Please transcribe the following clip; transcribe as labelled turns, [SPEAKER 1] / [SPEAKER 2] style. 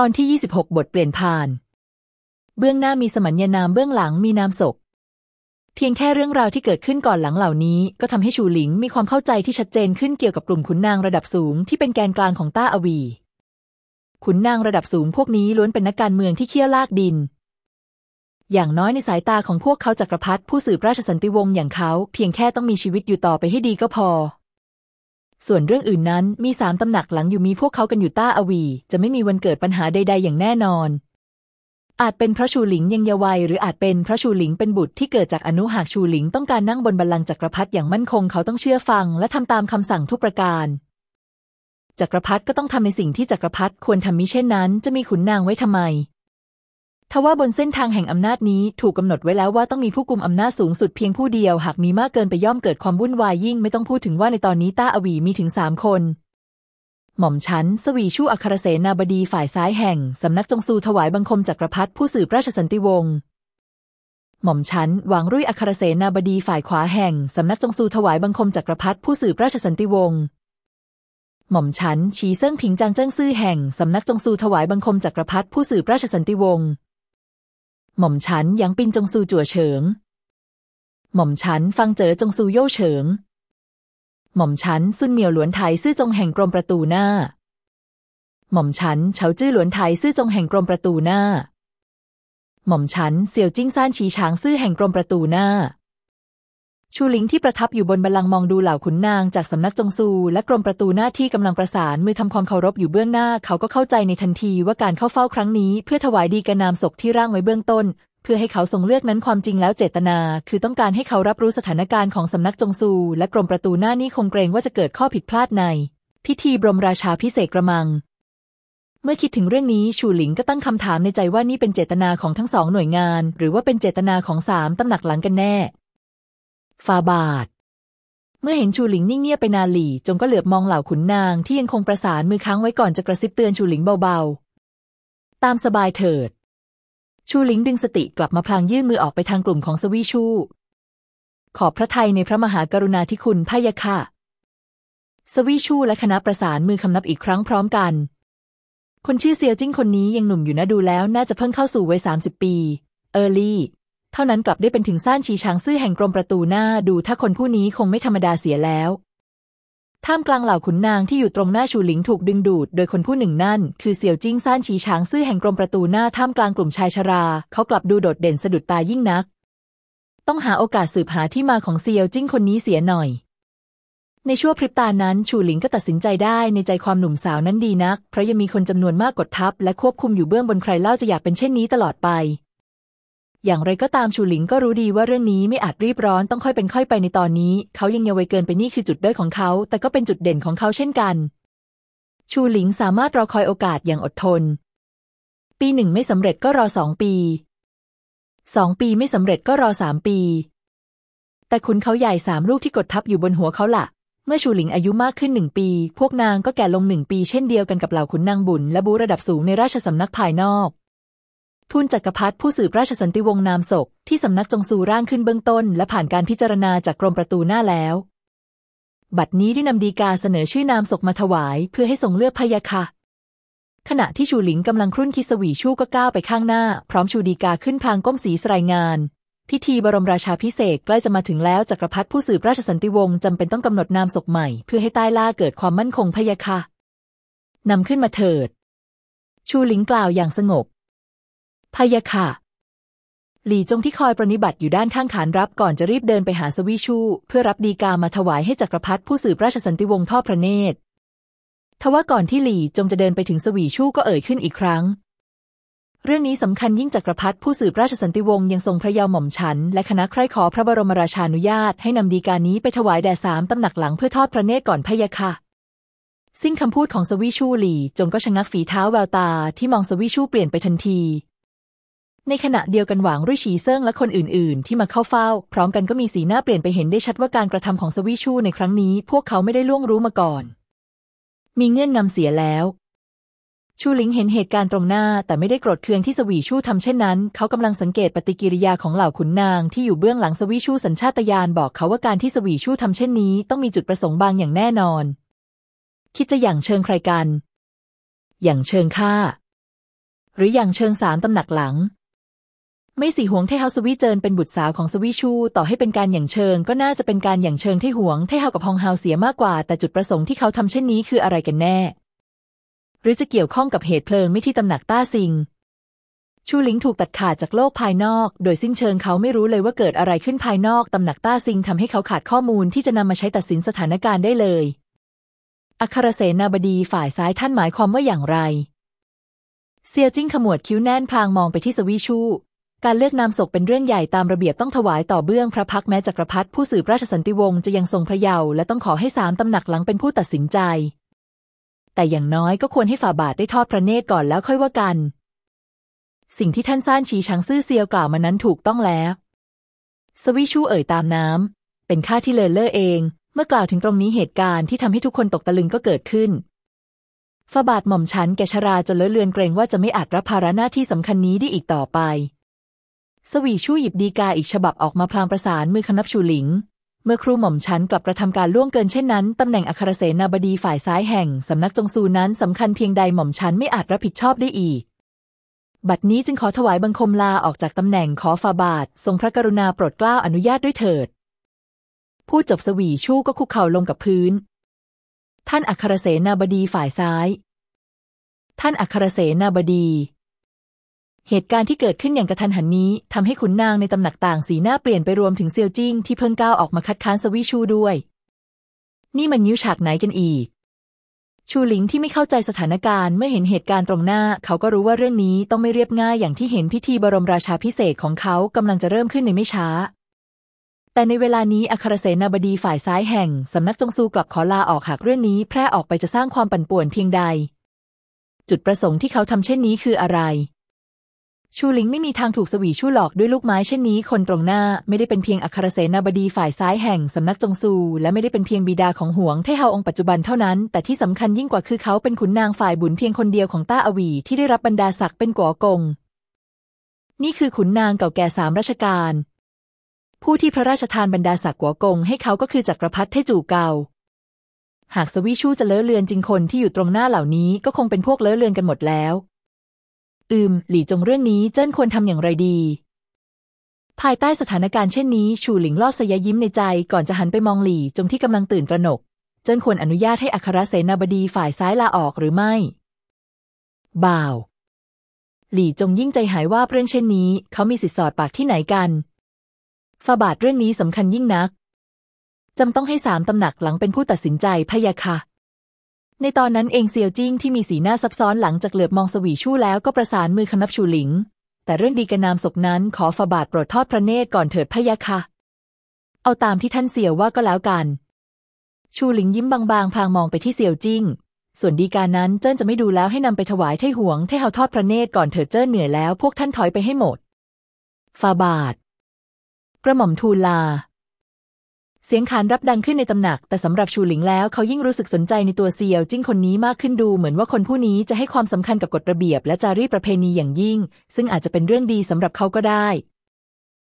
[SPEAKER 1] ตอนที่ 26 บทเปลี่ยนผ่าน เบื้องหน้ามีสมัญญานามเบื้องหลังมีนามศกเพียงแค่เรื่องราวที่เกิดขึ้นก่อนหลังเหล่านี้ ก็ทำให้ชูหลิงมีความเข้าใจที่ชัดเจนขึ้นเกี่ยวกับกลุ่มขุนนางระดับสูงที่เป็นแกนกลางของต้าอวี ขุนนางระดับสูงพวกนี้ล้วนเป็นนักการเมืองที่เคี่ยวลากดิน อย่างน้อยในสายตาของพวกเขาจักรพรรดิผู้สืบราชสันติวงศ์อย่างเขา เพียงแค่ต้องมีชีวิตอยู่ต่อไปให้ดีก็พอ ส่วนเรื่องอื่นนั้นมีสามตำหนักหลังอยู่มีพวกเขากันอยู่ต้าอวี จะไม่มีวันเกิดปัญหาใด ๆ อย่างแน่นอน อาจเป็นพระชูหลิงยังเยาวัย หรืออาจเป็นพระชูหลิงเป็นบุตรที่เกิดจากอนุหากชูหลิงต้องการนั่งบนบัลลังก์จักรพรรดิอย่างมั่นคงเขาต้องเชื่อฟัง และทำตามคำสั่งทุกประการจักรพรรดิก็ต้องทำในสิ่งที่จักรพรรดิควรทำมิเช่นนั้น จะมีขุนนางไว้ทำไม ทว่าบนเส้นทางแห่งอำนาจนี้ถูกกำหนดไว้แล้วว่าต้องมีผู้กุมอำนาจสูงสุดเพียงผู้เดียว หากมีมากเกินไปย่อมเกิดความวุ่นวายยิ่งไม่ต้องพูดถึงว่าในตอนนี้ต้าอวีมีถึงสามคน หม่อมชัน สวีชู่อัครเสนาบดีฝ่ายซ้ายแห่ง สำนักจงซูถวายบังคมจักรพรรดิผู้สืบราชสันติวงศ์หม่อมชันหวางรุ่ยอัครเสนาบดีฝ่ายขวาแห่ง สำนักจงซูถวายบังคมจักรพรรดิผู้สืบราชสันติวงศ์หม่อมชันฉีเซิ่งผิงจางเจิ้งซื่อแห่ง สำนักจงซูถวายบังคมจักรพรรดิผู้สืบราชสันติวงศ์ หม่อมฉันยังปินจงซูจั่วเฉิง หม่อมฉันฟังเจ๋อจงซูโย่เฉิง หม่อมฉันซุนเหมียวหลวนไทยซื่อจงแห่งกรมประตูหน้า หม่อมฉันเฉาจื้อหลวนไทยซื่อจงแห่งกรมประตูหน้า หม่อมฉันเสี่ยวจิ้งซ่านฉีช้างซื่อแห่งกรมประตูหน้า ชูหลิงที่ประทับอยู่บนบัลลังก์มองดูเหล่าขุนนางจากสำนักจงซู และกรมประตูหน้าที่กำลังประสานมือทำความเคารพอยู่เบื้องหน้า เขาก็เข้าใจในทันทีว่าการเข้าเฝ้าครั้งนี้ เพื่อถวายดีกนามศกที่ร่างไว้เบื้องต้น เพื่อให้เขาทรงเลือกนั้นความจริงแล้วเจตนา คือต้องการให้เขารับรู้สถานการณ์ของสำนักจงซู และกรมประตูหน้านี้คงเกรงว่าจะเกิดข้อผิดพลาดใน พิธีบรมราชาพิเศษกระมัง เมื่อคิดถึงเรื่องนี้ชูหลิงก็ตั้งคำถามในใจว่านี่เป็นเจตนาของทั้งสองหน่วยงาน หรือว่าเป็นเจตนาของสามตำหนักหลังกันแน่ ฟาบาท เมื่อเห็นชูหลิงนิ่งเงียบไปนานหลี่ จงก็เหลือบมองเหล่าขุนนางที่ยังคงประสานมือค้างไว้ก่อนจะกระซิบเตือนชูหลิงเบาๆ ตามสบายเถิด ชูหลิงดึงสติกลับมาพลางยื่นมือออกไปทางกลุ่มของสวีชูขอบพระทัยในพระมหากรุณาธิคุณพะยะค่ะ สวีชูและคณะประสานมือคำนับอีกครั้งพร้อมกัน คนชื่อเซียวจิ้งคนนี้ยังหนุ่มอยู่นะดูแล้ว น่าจะเพิ่งเข้าสู่วัยสามสิบปี เออร์ลี่ เท่านั้นกลับได้เป็นถึงซ่านชีช้างซื่อแห่งกรมประตูหน้าดูถ้าคนผู้นี้คงไม่ธรรมดาเสียแล้วท่ามกลางเหล่าขุนนางที่อยู่ตรงหน้าชูหลิงถูกดึงดูดโดยคนผู้หนึ่งนั่น คือเสี่ยวจิ้งซ่านชีช้างซื่อแห่งกรมประตูหน้าท่ามกลางกลุ่มชายชรา เขากลับดูโดดเด่นสะดุดตายิ่งนัก ต้องหาโอกาสสืบหาที่มาของเซียวจิ้งคนนี้เสียหน่อย ในชั่วพริบตานั้นชูหลิงก็ตัดสินใจได้ในใจความหนุ่มสาวนั้นดีนัก เพราะยังมีคนจำนวนมากกดทับและควบคุมอยู่เบื้องบนใครเล่าจะอยากเป็นเช่นนี้ตลอดไป อย่างไรก็ตามชูหลิงก็รู้ดีว่าเรื่องนี้ไม่อาจรีบร้อนต้องค่อยเป็นค่อยไปในตอนนี้ เขายังเยาว์เกินไปนี่คือจุดด้อยของเขา แต่ก็เป็นจุดเด่นของเขาเช่นกัน ชูหลิงสามารถรอคอยโอกาสอย่างอดทน ปีหนึ่งไม่สำเร็จก็รอสองปีสองปีไม่สำเร็จก็รอสามปี แต่คุณเขาใหญ่สามลูกที่กดทับอยู่บนหัวเขาละ่ะเมื่อชูหลิงอายุมากขึ้นหนึ่งปี พวกนางก็แก่ลงหนึ่งปีเช่นเดียวกันกับเหล่าขุนนางบุญและบูระดับสูงในราชสำนักภายนอก ทูลจักรพรรดิผู้สืบราชสันติวงศ์นามศก ที่สำนักจงซูร่างขึ้นเบื้องต้น และผ่านการพิจารณาจากกรมประตูหน้าแล้ว บัดนี้ได้นำดีกาเสนอชื่อนามศกมาถวาย เพื่อให้ทรงเลือกพยาค่ะ ขณะที่ชูหลิงกำลังครุ่นคิดสวีชู่ก็ก้าวไปข้างหน้า พร้อมชูดีกาขึ้นพางก้มสีสรายงาน พิธีบรมราชาพิเศษใกล้จะมาถึงแล้วจักรพรรดิผู้สืบราชสันติวงศ์จำเป็นต้องกำหนดนามศกใหม่ เพื่อให้ใต้ล่าเกิดความมั่นคงพยาค่ะนำขึ้นมาเถิด ชูหลิงกล่าวอย่างสงบ พยาค่ะ หลี่จงที่คอยปรนิบัติอยู่ด้านข้างขานรับก่อนจะรีบเดินไปหาสวีชู เพื่อรับดีกามาถวายให้จักรพรรดิผู้สืบราชสันติวงศ์ทอดพระเนตร ทว่าก่อนที่หลี่จงจะเดินไปถึงสวีชูก็เอ่ยขึ้นอีกครั้ง เรื่องนี้สำคัญยิ่งจักรพรรดิผู้สืบราชสันติวงศ์ยังทรงพระเยาว์หม่อมฉัน และคณะใคร่ขอพระบรมราชานุญาตให้นำดีกานี้ไปถวายแด่สามตำหนักหลังเพื่อทอดพระเนตรก่อนพยาค่ะสิ้นคำพูดของสวีชูหลี่จงก็ชะงักฝีเท้าแววตาที่มองสวีชูเปลี่ยนไปทันที ในขณะเดียวกันหวางรุ่ยฉีเซิ่งและคนอื่น ๆ ที่มาเข้าเฝ้า พร้อมกันก็มีสีหน้าเปลี่ยนไปเห็นได้ชัดว่าการกระทำของสวีชูในครั้งนี้ พวกเขาไม่ได้ล่วงรู้มาก่อน มีเงื่อนนำเสียแล้ว ชูหลิงเห็นเหตุการณ์ตรงหน้า แต่ไม่ได้โกรธเคืองที่สวีชูทำเช่นนั้น เขากำลังสังเกตปฏิกิริยาของเหล่าขุนนางที่อยู่เบื้องหลังสวีชูสัญชาตญาณบอกเขาว่าการที่สวีชูทำเช่นนี้ต้องมีจุดประสงค์บางอย่างแน่นอน คิดจะอย่างเชิงใครกัน อย่างเชิงข้าหรืออย่างเชิงสามตำหนักหลัง ไม่สีหวงเทเฮาสวีเจินเป็นบุตรสาวของสวีชู ต่อให้เป็นการอย่างเชิง ก็น่าจะเป็นการอย่างเชิงเทหวงเทเฮากับฮองเฮาเสียมากกว่า แต่จุดประสงค์ที่เขาทำเช่นนี้คืออะไรกันแน่ หรือจะเกี่ยวข้องกับเหตุเพลิงไม่ที่ตำหนักต้าซิง ชูหลิงถูกตัดขาดจากโลกภายนอก โดยสิ้นเชิงเขาไม่รู้เลยว่าเกิดอะไรขึ้นภายนอกตำหนักต้าซิงทำให้เขาขาดข้อมูลที่จะนำมาใช้ตัดสินสถานการณ์ได้เลย อัครเสนาบดีฝ่ายซ้ายท่านหมายความว่าอย่างไร เซียจิ้งขมวดคิ้วแน่นพลางมองไปที่สวีชู การเลือกนามศกเป็นเรื่องใหญ่ตามระเบียบต้องถวายต่อเบื้องพระพักแม้จักรพรรดิผู้สืบราชสันติวงศ์จะยังทรงพระเยาว์และต้องขอให้สามตำหนักหลังเป็นผู้ตัดสินใจ แต่อย่างน้อยก็ควรให้ฝ่าบาทได้ทอดพระเนตรก่อนแล้วค่อยว่ากัน สิ่งที่ท่านซ่านชีชังซื่อเซียวกล่าวมานั้นถูกต้องแล้ว สวีชูเอ่ยตามน้ำเป็นข้าที่เลินเล่อเอง เมื่อกล่าวถึงตรงนี้เหตุการณ์ที่ทำให้ทุกคนตกตะลึงก็เกิดขึ้นฝาบาทหม่อมฉันแกชราจนเลอะเลือนเกรงว่าจะไม่อาจรับภาระหน้าที่สำคัญนี้ได้อีกต่อไป สวีชูหยิบดีกาอีกฉบับออกมาพลางประสานมือคณับชูหลิง เมื่อครูหม่อมฉันกลับกระทำการล่วงเกินเช่นนั้น ตำแหน่งอัครเสนาบดีฝ่ายซ้ายแห่งสำนักจงซูนั้นสำคัญเพียงใดหม่อมฉันไม่อาจรับผิดชอบได้อีก บัดนี้จึงขอถวายบังคมลาออกจากตำแหน่งขอฟาบาท ทรงพระกรุณาโปรดเกล้าอนุญาตด้วยเถิดพูดจบสวีชู่ก็คุกเข่าลงกับพื้น ท่านอัครเสนาบดีฝ่ายซ้าย ท่านอัครเสนาบดี เหตุการณ์ที่เกิดขึ้นอย่างกระทันหันนี้ทำให้ขุนนางในตำหนักต่างสีหน้าเปลี่ยนไปรวมถึงเซียวจิ้งที่เพิ่งก้าวออกมาคัดค้านสวีชูด้วย นี่มันยิ้วฉากไหนกันอีก ชูหลิงที่ไม่เข้าใจสถานการณ์เมื่อเห็นเหตุการณ์ตรงหน้า เขาก็รู้ว่าเรื่องนี้ต้องไม่เรียบง่ายอย่างที่เห็นพิธีบรมราชาพิเศษของเขากำลังจะเริ่มขึ้นในไม่ช้า แต่ในเวลานี้อัครเสนาบดีฝ่ายซ้ายแห่งสำนักจงซูกลับขอลาออกหากเรื่องนี้ แพร่ออกไปจะสร้างความปั่นป่วนเพียงใด จุดประสงค์ที่เขาทำเช่นนี้คืออะไร ชูหลิงไม่มีทางถูกสวีชูหลอกด้วยลูกไม้เช่นนี้ คนตรงหน้าไม่ได้เป็นเพียงอัครเสนาบดีฝ่ายซ้ายแห่งสำนักจงซู และไม่ได้เป็นเพียงบิดาของหวงไทเฮาองค์ปัจจุบันเท่านั้น แต่ที่สำคัญยิ่งกว่าคือเขาเป็นขุนนางฝ่ายบุ๋นเพียงคนเดียวของต้าอวีที่ได้รับบรรดาศักดิ์เป็นกัวกง นี่คือขุนนางเก่าแก่สามรัชกาล ผู้ที่พระราชทานบรรดาศักดิ์กัวกง ให้เขาก็คือจักรพรรดิไท่จู่เกาหากสวิชูจะเลอะเลือนจริงคนที่อยู่ตรงหน้าเหล่านี้ก็คงเป็นพวกเลอะเลือนกันหมดแล้ว อืม หลี่จงเรื่องนี้เจิ้นควรทำอย่างไรดี ภายใต้สถานการณ์เช่นนี้ ชูหลิงลอดสยยิ้มในใจ ก่อนจะหันไปมองหลี่จงที่กำลังตื่นตระหนก เจิ้นควรอนุญาตให้อัครเสนาบดีฝ่ายซ้ายลาออกหรือไม่ บ่าว หลี่จงยิ่งใจหายว่าเรื่องเช่นนี้ เขามีสิทธิสอดปากที่ไหนกันฟาบาทเรื่องนี้สำคัญยิ่งนักจำต้องให้สามตำหนักหลังเป็นผู้ตัดสินใจพยาค่ะ ในตอนนั้นเองเซียวจิ้งที่มีสีหน้าซับซ้อนหลังจากเหลือบมองสวีชู่แล้วก็ประสานมือคนับชูหลิง แต่เรื่องดีกระนามศกนั้นขอฟาบาทโปรดทอดพระเนตรก่อนเถิดพยาค่ะ เอาตามที่ท่านเสี่ยวว่าก็แล้วกัน ชูหลิงยิ้มบางๆ พางมองไปที่เซียวจิ้ง ส่วนดีการนั้นเจิ้นจะไม่ดูแล้วให้นำไปถวายไทหวงไทเฮาทอดพระเนตรก่อนเถิดเจิ้นเหนื่อยแล้วพวกท่านถอยไปให้หมดฟาบาท กระหม่อมทูลลา เสียงขานรับดังขึ้นในตำหนัก แต่สำหรับชูหลิงแล้วเขายิ่งรู้สึกสนใจในตัวเซียวจิ้งคนนี้มากขึ้นดูเหมือนว่าคนผู้นี้จะให้ความสำคัญกับกฎระเบียบ และจารีตประเพณีอย่างยิ่ง ซึ่งอาจจะเป็นเรื่องดีสำหรับเขาก็ได้